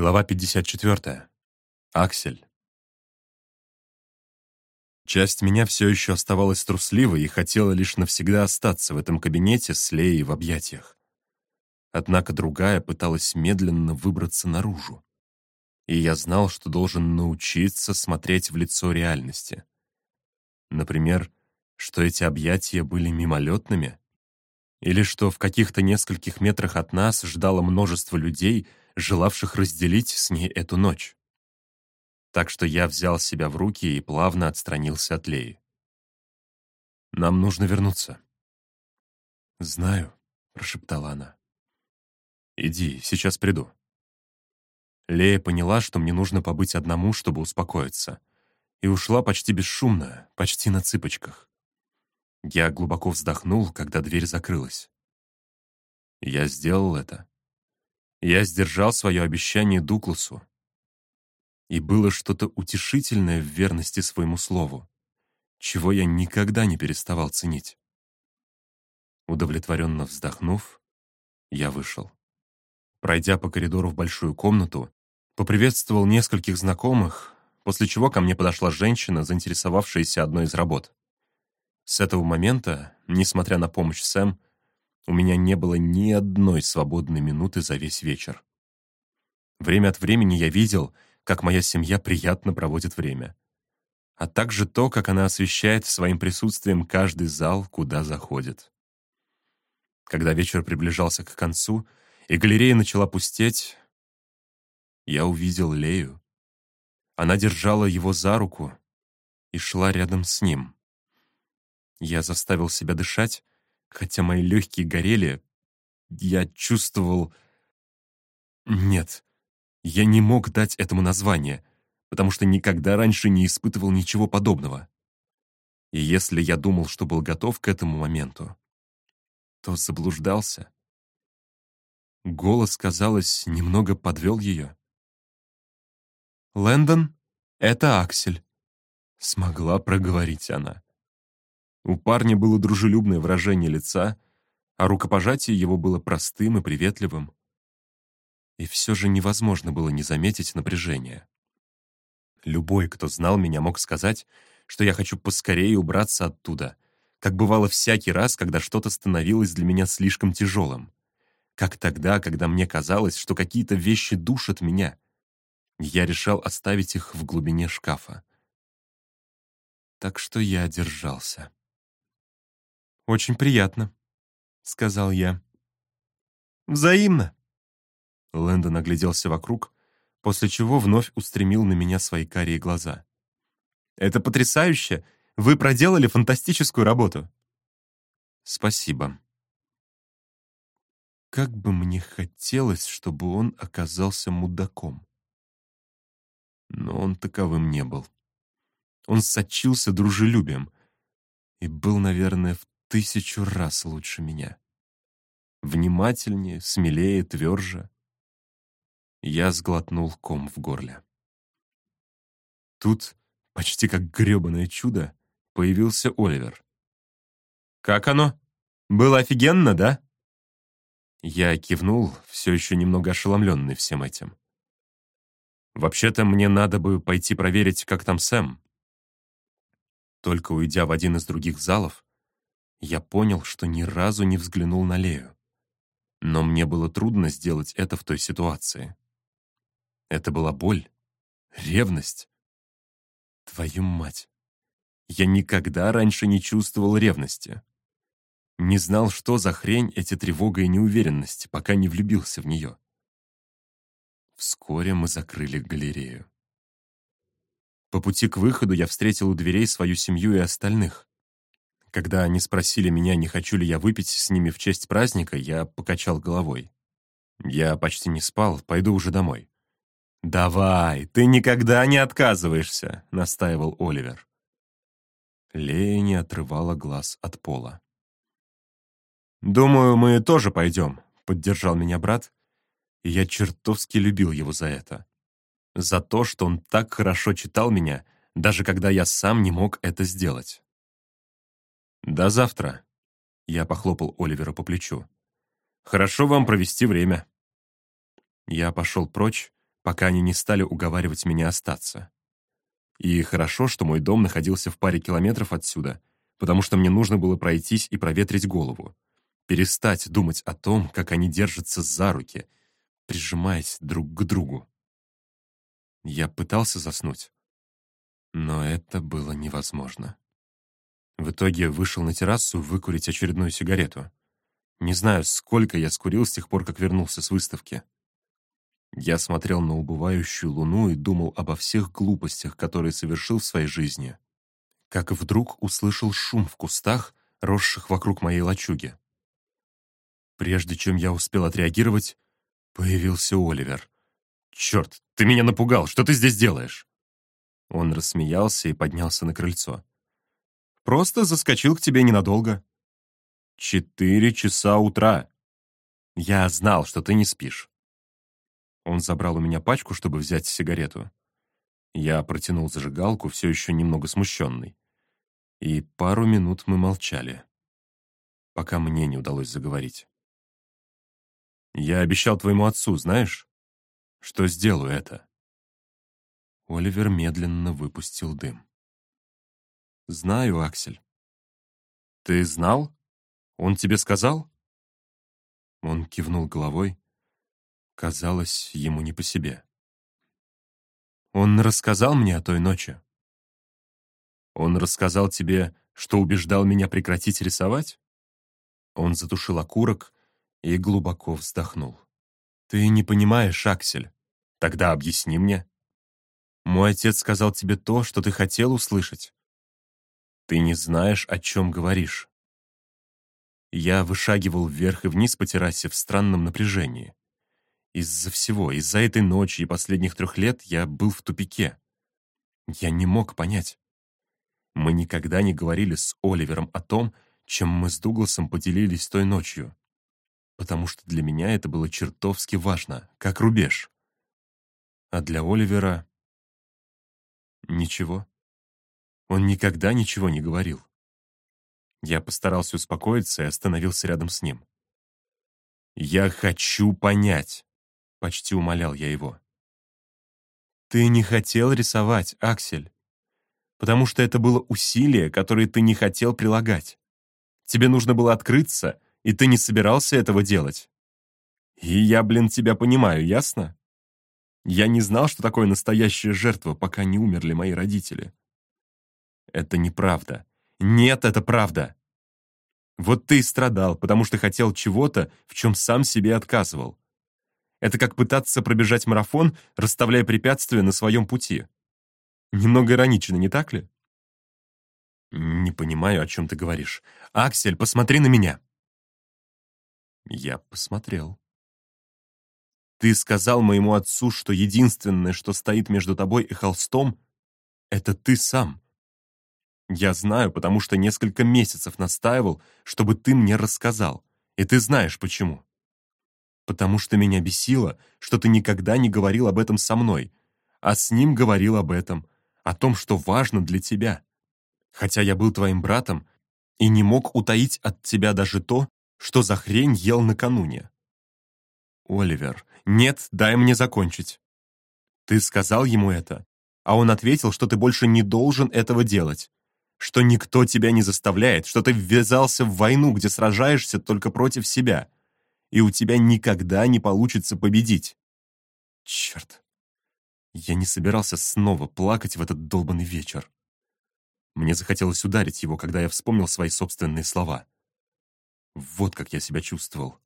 Глава 54. Аксель. Часть меня все еще оставалась трусливой и хотела лишь навсегда остаться в этом кабинете с Леей в объятиях. Однако другая пыталась медленно выбраться наружу. И я знал, что должен научиться смотреть в лицо реальности. Например, что эти объятия были мимолетными, или что в каких-то нескольких метрах от нас ждало множество людей — желавших разделить с ней эту ночь. Так что я взял себя в руки и плавно отстранился от Леи. «Нам нужно вернуться». «Знаю», — прошептала она. «Иди, сейчас приду». Лея поняла, что мне нужно побыть одному, чтобы успокоиться, и ушла почти бесшумно, почти на цыпочках. Я глубоко вздохнул, когда дверь закрылась. Я сделал это. Я сдержал свое обещание Дугласу. И было что-то утешительное в верности своему слову, чего я никогда не переставал ценить. Удовлетворенно вздохнув, я вышел. Пройдя по коридору в большую комнату, поприветствовал нескольких знакомых, после чего ко мне подошла женщина, заинтересовавшаяся одной из работ. С этого момента, несмотря на помощь Сэм, у меня не было ни одной свободной минуты за весь вечер. Время от времени я видел, как моя семья приятно проводит время, а также то, как она освещает своим присутствием каждый зал, куда заходит. Когда вечер приближался к концу, и галерея начала пустеть, я увидел Лею. Она держала его за руку и шла рядом с ним. Я заставил себя дышать, Хотя мои легкие горели, я чувствовал... Нет, я не мог дать этому название, потому что никогда раньше не испытывал ничего подобного. И если я думал, что был готов к этому моменту, то заблуждался. Голос, казалось, немного подвел ее. «Лэндон, это Аксель», — смогла проговорить она. У парня было дружелюбное выражение лица, а рукопожатие его было простым и приветливым. И все же невозможно было не заметить напряжение. Любой, кто знал меня, мог сказать, что я хочу поскорее убраться оттуда, как бывало всякий раз, когда что-то становилось для меня слишком тяжелым. Как тогда, когда мне казалось, что какие-то вещи душат меня. Я решал оставить их в глубине шкафа. Так что я держался. «Очень приятно», — сказал я. «Взаимно». Лэндон огляделся вокруг, после чего вновь устремил на меня свои карие глаза. «Это потрясающе! Вы проделали фантастическую работу!» «Спасибо». Как бы мне хотелось, чтобы он оказался мудаком. Но он таковым не был. Он сочился дружелюбием и был, наверное, в тысячу раз лучше меня. Внимательнее, смелее, тверже. Я сглотнул ком в горле. Тут, почти как грёбаное чудо, появился Оливер. «Как оно? Было офигенно, да?» Я кивнул, все еще немного ошеломленный всем этим. «Вообще-то мне надо бы пойти проверить, как там Сэм». Только уйдя в один из других залов, я понял, что ни разу не взглянул на Лею. Но мне было трудно сделать это в той ситуации. Это была боль, ревность. Твою мать! Я никогда раньше не чувствовал ревности. Не знал, что за хрень эти тревога и неуверенность, пока не влюбился в нее. Вскоре мы закрыли галерею. По пути к выходу я встретил у дверей свою семью и остальных. Когда они спросили меня, не хочу ли я выпить с ними в честь праздника, я покачал головой. Я почти не спал, пойду уже домой. «Давай, ты никогда не отказываешься», — настаивал Оливер. Лея не отрывала глаз от пола. «Думаю, мы тоже пойдем», — поддержал меня брат, и я чертовски любил его за это. За то, что он так хорошо читал меня, даже когда я сам не мог это сделать. «До завтра», — я похлопал Оливера по плечу. «Хорошо вам провести время». Я пошел прочь, пока они не стали уговаривать меня остаться. И хорошо, что мой дом находился в паре километров отсюда, потому что мне нужно было пройтись и проветрить голову, перестать думать о том, как они держатся за руки, прижимаясь друг к другу. Я пытался заснуть, но это было невозможно. В итоге вышел на террасу выкурить очередную сигарету. Не знаю, сколько я скурил с тех пор, как вернулся с выставки. Я смотрел на убывающую луну и думал обо всех глупостях, которые совершил в своей жизни. Как вдруг услышал шум в кустах, росших вокруг моей лачуги. Прежде чем я успел отреагировать, появился Оливер. «Черт, ты меня напугал! Что ты здесь делаешь?» Он рассмеялся и поднялся на крыльцо. «Просто заскочил к тебе ненадолго». «Четыре часа утра. Я знал, что ты не спишь». Он забрал у меня пачку, чтобы взять сигарету. Я протянул зажигалку, все еще немного смущенный. И пару минут мы молчали, пока мне не удалось заговорить. «Я обещал твоему отцу, знаешь, что сделаю это?» Оливер медленно выпустил дым. «Знаю, Аксель». «Ты знал? Он тебе сказал?» Он кивнул головой. Казалось, ему не по себе. «Он рассказал мне о той ночи?» «Он рассказал тебе, что убеждал меня прекратить рисовать?» Он затушил окурок и глубоко вздохнул. «Ты не понимаешь, Аксель. Тогда объясни мне». Мой отец сказал тебе то, что ты хотел услышать. Ты не знаешь, о чем говоришь. Я вышагивал вверх и вниз по террасе в странном напряжении. Из-за всего, из-за этой ночи и последних трех лет я был в тупике. Я не мог понять. Мы никогда не говорили с Оливером о том, чем мы с Дугласом поделились той ночью. Потому что для меня это было чертовски важно, как рубеж. А для Оливера Ничего. Он никогда ничего не говорил. Я постарался успокоиться и остановился рядом с ним. «Я хочу понять», — почти умолял я его. «Ты не хотел рисовать, Аксель, потому что это было усилие, которое ты не хотел прилагать. Тебе нужно было открыться, и ты не собирался этого делать. И я, блин, тебя понимаю, ясно? Я не знал, что такое настоящая жертва, пока не умерли мои родители. Это неправда. Нет, это правда. Вот ты и страдал, потому что хотел чего-то, в чем сам себе отказывал. Это как пытаться пробежать марафон, расставляя препятствия на своем пути. Немного иронично, не так ли? Не понимаю, о чем ты говоришь. Аксель, посмотри на меня. Я посмотрел. Ты сказал моему отцу, что единственное, что стоит между тобой и холстом, это ты сам. Я знаю, потому что несколько месяцев настаивал, чтобы ты мне рассказал. И ты знаешь почему. Потому что меня бесило, что ты никогда не говорил об этом со мной, а с ним говорил об этом, о том, что важно для тебя. Хотя я был твоим братом и не мог утаить от тебя даже то, что за хрень ел накануне. Оливер, «Нет, дай мне закончить». Ты сказал ему это, а он ответил, что ты больше не должен этого делать, что никто тебя не заставляет, что ты ввязался в войну, где сражаешься только против себя, и у тебя никогда не получится победить. Черт. Я не собирался снова плакать в этот долбанный вечер. Мне захотелось ударить его, когда я вспомнил свои собственные слова. Вот как я себя чувствовал.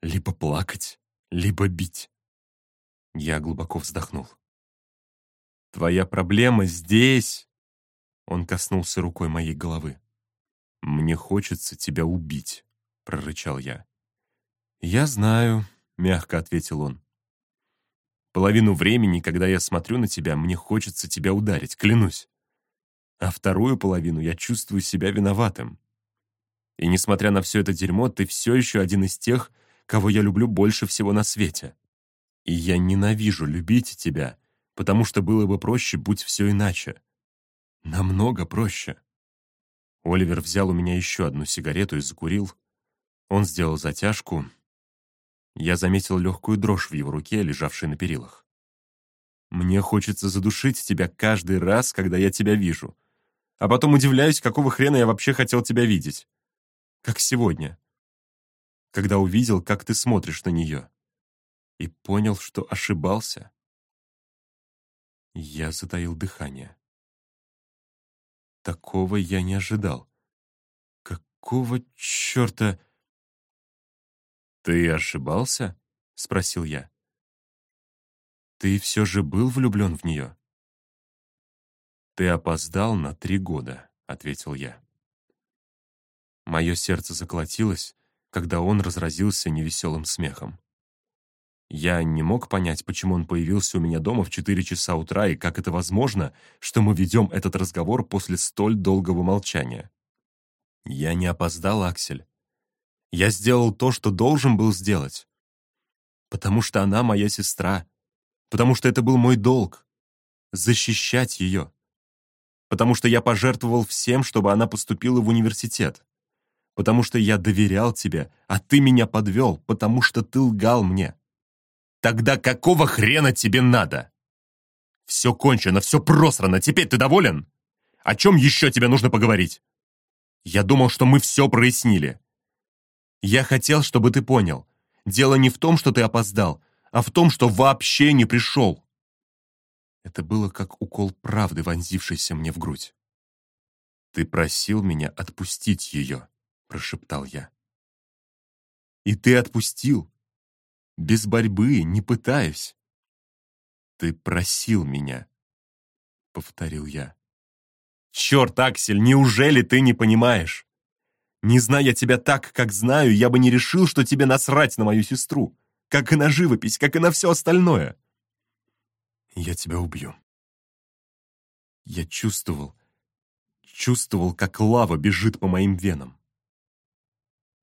Либо плакать, либо бить. Я глубоко вздохнул. «Твоя проблема здесь!» Он коснулся рукой моей головы. «Мне хочется тебя убить», — прорычал я. «Я знаю», — мягко ответил он. «Половину времени, когда я смотрю на тебя, мне хочется тебя ударить, клянусь. А вторую половину я чувствую себя виноватым. И несмотря на все это дерьмо, ты все еще один из тех, кого я люблю больше всего на свете. И я ненавижу любить тебя, потому что было бы проще, будь все иначе. Намного проще. Оливер взял у меня еще одну сигарету и закурил. Он сделал затяжку. Я заметил легкую дрожь в его руке, лежавшей на перилах. Мне хочется задушить тебя каждый раз, когда я тебя вижу. А потом удивляюсь, какого хрена я вообще хотел тебя видеть. Как сегодня. Когда увидел, как ты смотришь на нее. И понял, что ошибался. Я затаил дыхание. Такого я не ожидал. Какого черта... «Ты ошибался?» — спросил я. «Ты все же был влюблен в нее?» «Ты опоздал на три года», — ответил я. Мое сердце заколотилось, когда он разразился невеселым смехом. Я не мог понять, почему он появился у меня дома в 4 часа утра и как это возможно, что мы ведем этот разговор после столь долгого молчания. Я не опоздал, Аксель. Я сделал то, что должен был сделать. Потому что она моя сестра. Потому что это был мой долг. Защищать ее. Потому что я пожертвовал всем, чтобы она поступила в университет. Потому что я доверял тебе, а ты меня подвел, потому что ты лгал мне. Тогда какого хрена тебе надо? Все кончено, все просрано, теперь ты доволен? О чем еще тебе нужно поговорить? Я думал, что мы все прояснили. Я хотел, чтобы ты понял. Дело не в том, что ты опоздал, а в том, что вообще не пришел. Это было как укол правды, вонзившийся мне в грудь. «Ты просил меня отпустить ее», — прошептал я. «И ты отпустил без борьбы, не пытаюсь. «Ты просил меня», — повторил я. «Черт, Аксель, неужели ты не понимаешь? Не зная тебя так, как знаю, я бы не решил, что тебе насрать на мою сестру, как и на живопись, как и на все остальное. Я тебя убью». Я чувствовал, чувствовал, как лава бежит по моим венам.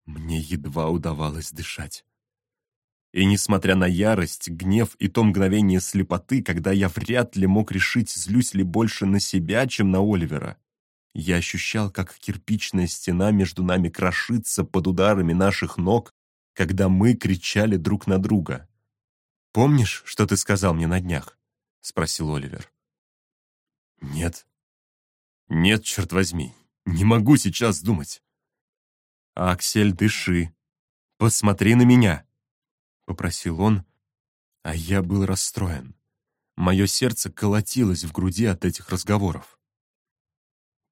Мне едва удавалось дышать. И несмотря на ярость, гнев и то мгновение слепоты, когда я вряд ли мог решить, злюсь ли больше на себя, чем на Оливера, я ощущал, как кирпичная стена между нами крошится под ударами наших ног, когда мы кричали друг на друга. «Помнишь, что ты сказал мне на днях?» — спросил Оливер. «Нет». «Нет, черт возьми, не могу сейчас думать». «Аксель, дыши. Посмотри на меня» попросил он, а я был расстроен. Мое сердце колотилось в груди от этих разговоров.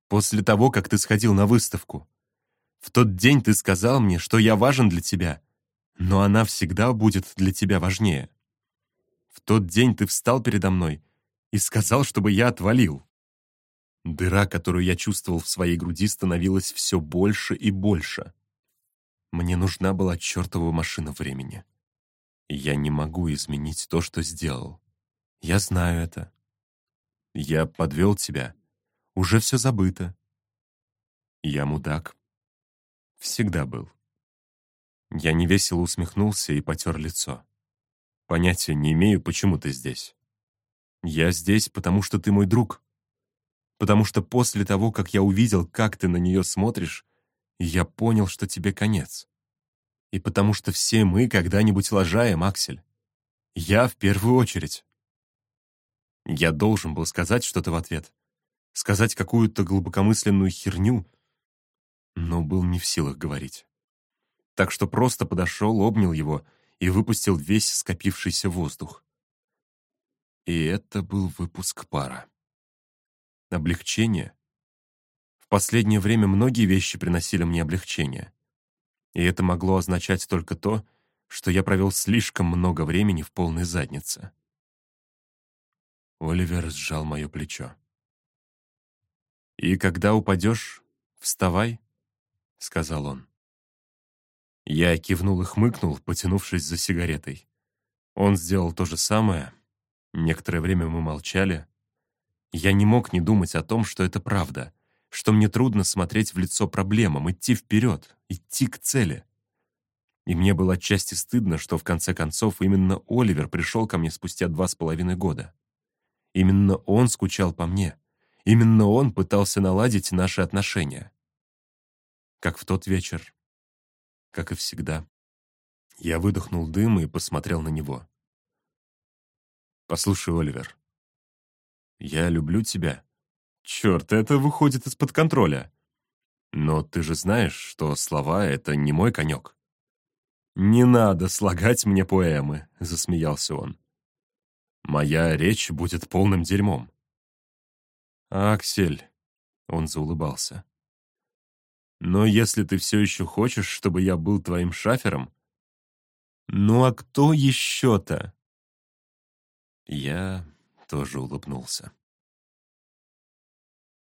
После того, как ты сходил на выставку, в тот день ты сказал мне, что я важен для тебя, но она всегда будет для тебя важнее. В тот день ты встал передо мной и сказал, чтобы я отвалил. Дыра, которую я чувствовал в своей груди, становилась все больше и больше. Мне нужна была чертова машина времени. Я не могу изменить то, что сделал. Я знаю это. Я подвел тебя. Уже все забыто. Я мудак. Всегда был. Я невесело усмехнулся и потер лицо. Понятия не имею, почему ты здесь. Я здесь, потому что ты мой друг. Потому что после того, как я увидел, как ты на нее смотришь, я понял, что тебе конец. И потому что все мы когда-нибудь лажаем, Аксель. Я в первую очередь. Я должен был сказать что-то в ответ. Сказать какую-то глубокомысленную херню, но был не в силах говорить. Так что просто подошел, обнял его и выпустил весь скопившийся воздух. И это был выпуск пара. Облегчение. В последнее время многие вещи приносили мне облегчение и это могло означать только то, что я провел слишком много времени в полной заднице. Оливер сжал мое плечо. «И когда упадешь, вставай», — сказал он. Я кивнул и хмыкнул, потянувшись за сигаретой. Он сделал то же самое. Некоторое время мы молчали. Я не мог не думать о том, что это правда, что мне трудно смотреть в лицо проблемам, идти вперед, идти к цели. И мне было отчасти стыдно, что в конце концов именно Оливер пришел ко мне спустя два с половиной года. Именно он скучал по мне. Именно он пытался наладить наши отношения. Как в тот вечер. Как и всегда. Я выдохнул дым и посмотрел на него. «Послушай, Оливер», Я люблю тебя. Черт, это выходит из-под контроля. Но ты же знаешь, что слова — это не мой конек. «Не надо слагать мне поэмы», — засмеялся он. «Моя речь будет полным дерьмом». «Аксель», — он заулыбался. «Но если ты все еще хочешь, чтобы я был твоим шафером...» «Ну а кто еще-то?» Я тоже улыбнулся.